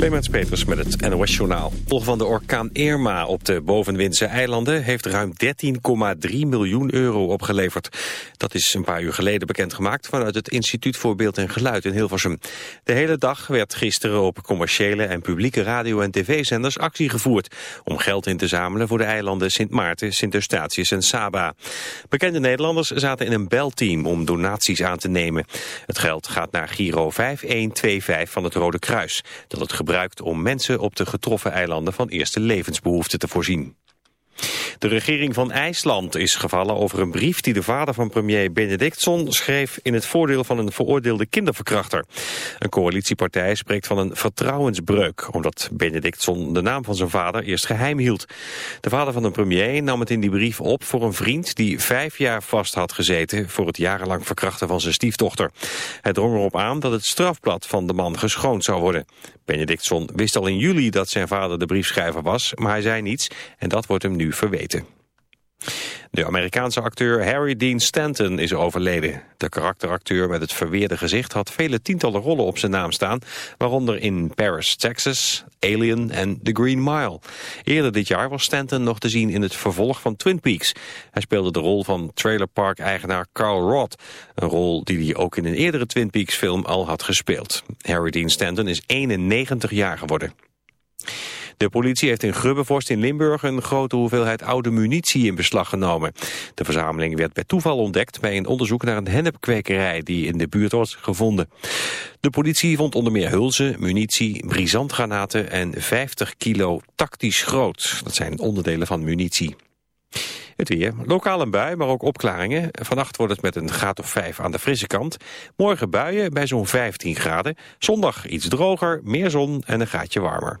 Clemens Peters met het NOS Journaal. Volg van de orkaan Irma op de bovenwindse eilanden... heeft ruim 13,3 miljoen euro opgeleverd. Dat is een paar uur geleden bekendgemaakt... vanuit het Instituut voor Beeld en Geluid in Hilversum. De hele dag werd gisteren op commerciële en publieke radio- en tv-zenders actie gevoerd... om geld in te zamelen voor de eilanden Sint Maarten, Sint Eustatius en Saba. Bekende Nederlanders zaten in een belteam om donaties aan te nemen. Het geld gaat naar Giro 5125 van het Rode Kruis... dat het om mensen op de getroffen eilanden van eerste levensbehoeften te voorzien. De regering van IJsland is gevallen over een brief die de vader van premier Benedictson schreef in het voordeel van een veroordeelde kinderverkrachter. Een coalitiepartij spreekt van een vertrouwensbreuk, omdat Benedictson de naam van zijn vader eerst geheim hield. De vader van de premier nam het in die brief op voor een vriend die vijf jaar vast had gezeten voor het jarenlang verkrachten van zijn stiefdochter. Hij drong erop aan dat het strafblad van de man geschoond zou worden. Benedictson wist al in juli dat zijn vader de briefschrijver was, maar hij zei niets en dat wordt hem nu verweten. De Amerikaanse acteur Harry Dean Stanton is overleden. De karakteracteur met het verweerde gezicht had vele tientallen rollen op zijn naam staan, waaronder in Paris, Texas, Alien en The Green Mile. Eerder dit jaar was Stanton nog te zien in het vervolg van Twin Peaks. Hij speelde de rol van trailerpark-eigenaar Carl Roth, een rol die hij ook in een eerdere Twin Peaks film al had gespeeld. Harry Dean Stanton is 91 jaar geworden. De politie heeft in Grubbevorst in Limburg een grote hoeveelheid oude munitie in beslag genomen. De verzameling werd bij toeval ontdekt bij een onderzoek naar een hennepkwekerij die in de buurt was gevonden. De politie vond onder meer hulzen, munitie, brisantgranaten en 50 kilo tactisch groot. Dat zijn onderdelen van munitie. Het weer. Lokaal een bui, maar ook opklaringen. Vannacht wordt het met een graad of 5 aan de frisse kant. Morgen buien bij zo'n 15 graden. Zondag iets droger, meer zon en een graadje warmer.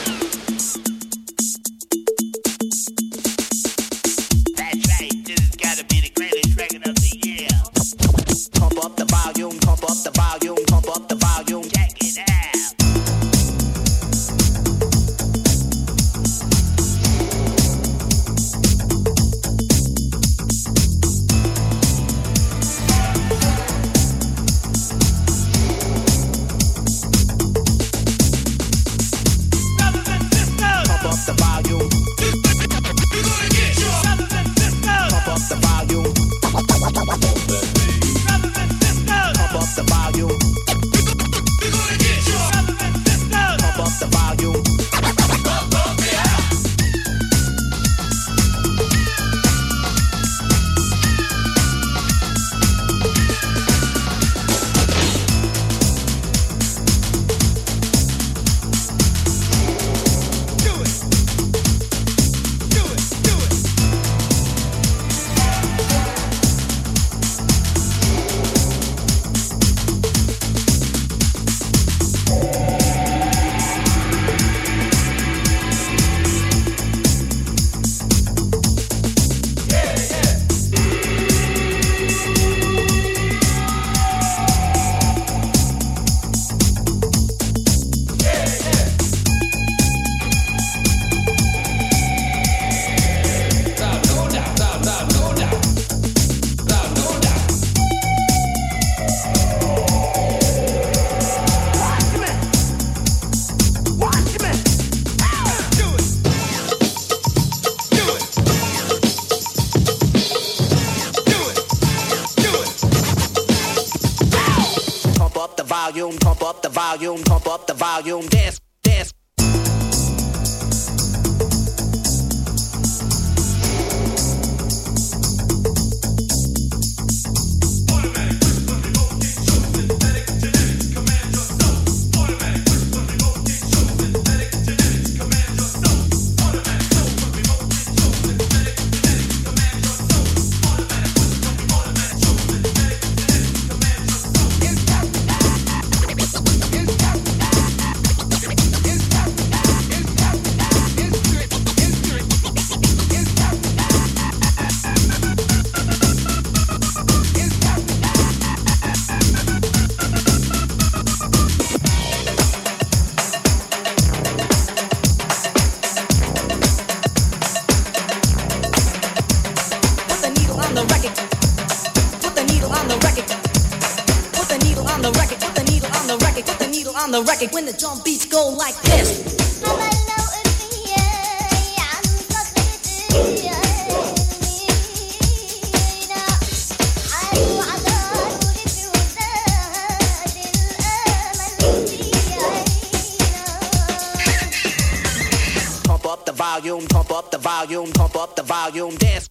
Volume, dance.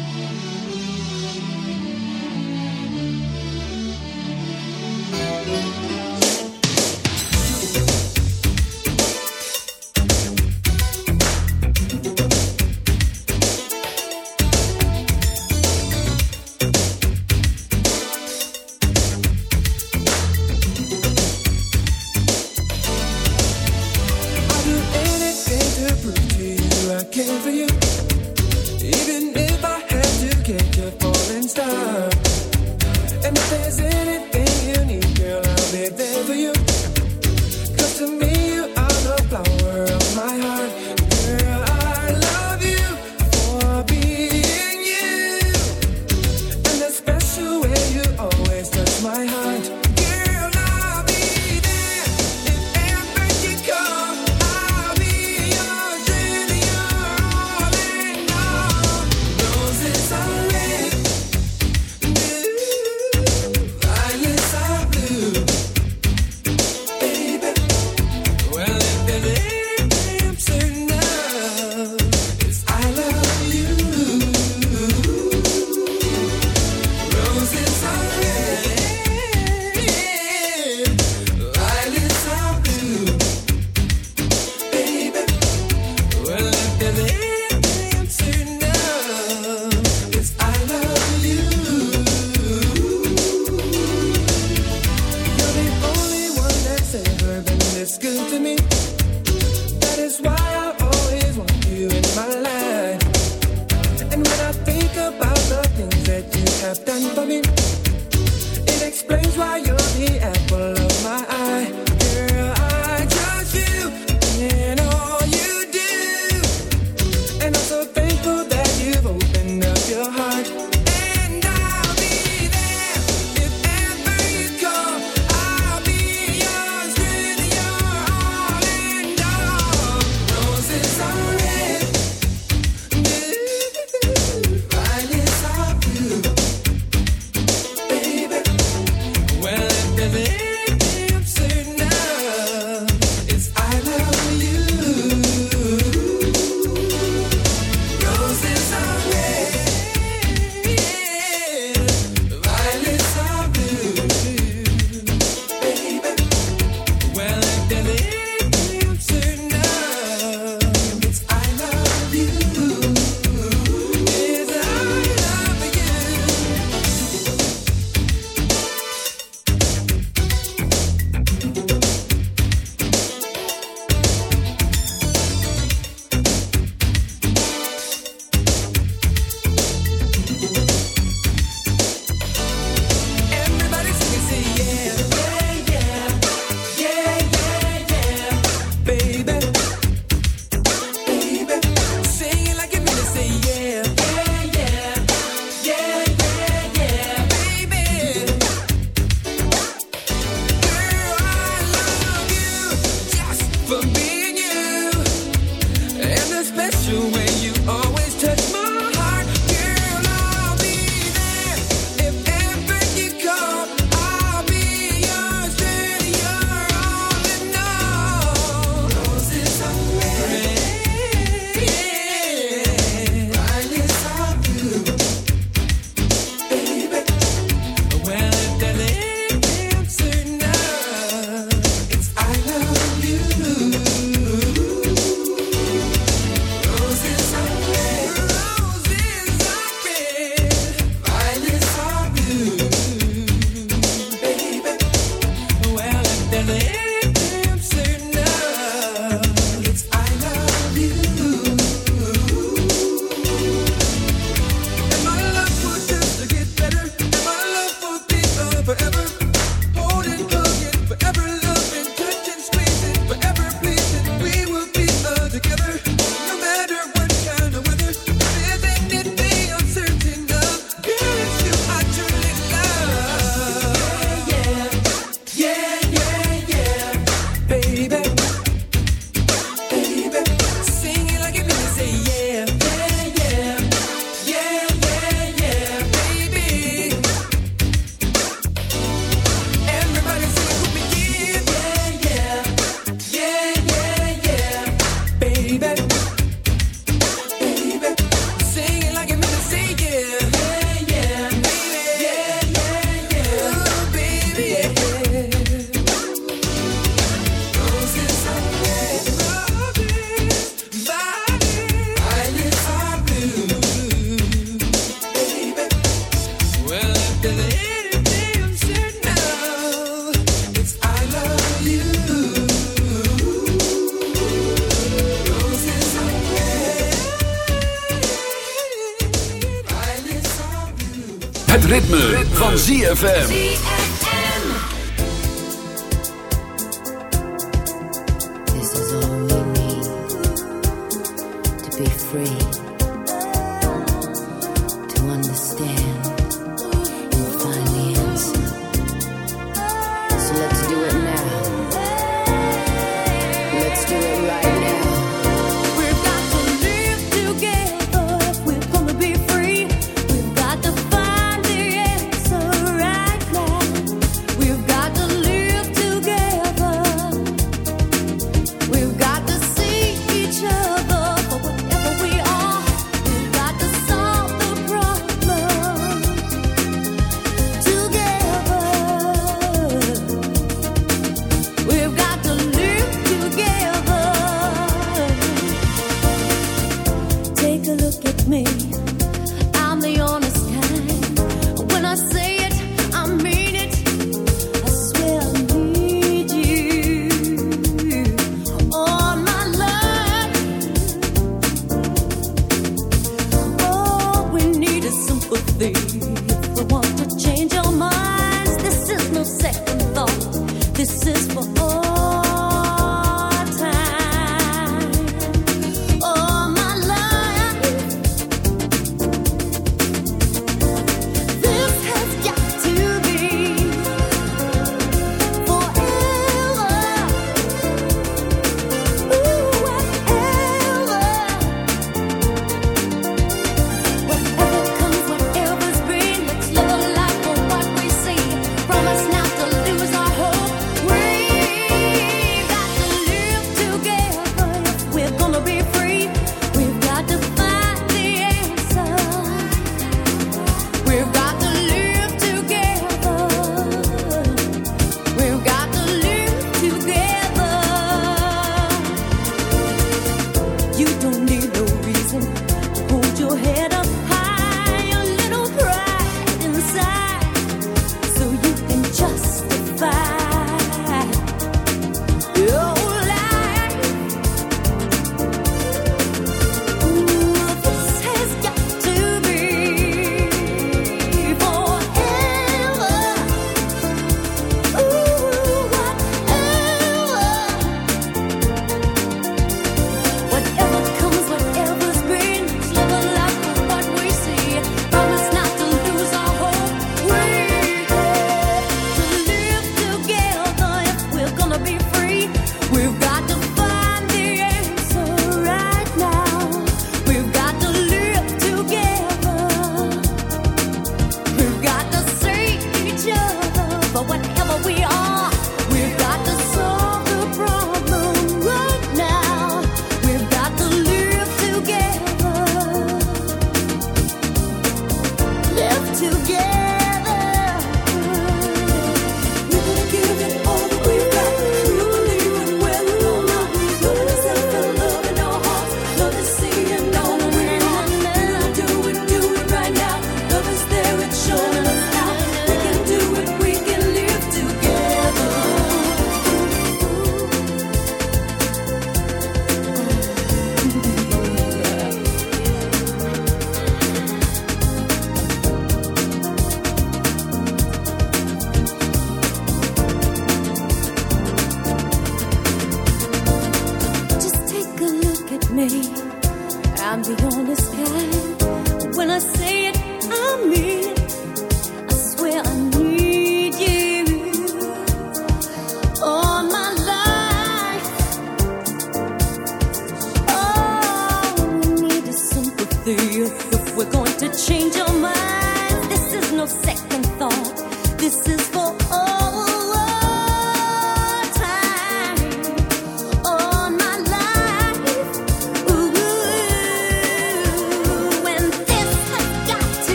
ZFM.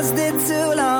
lasted too long.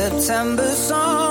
September song,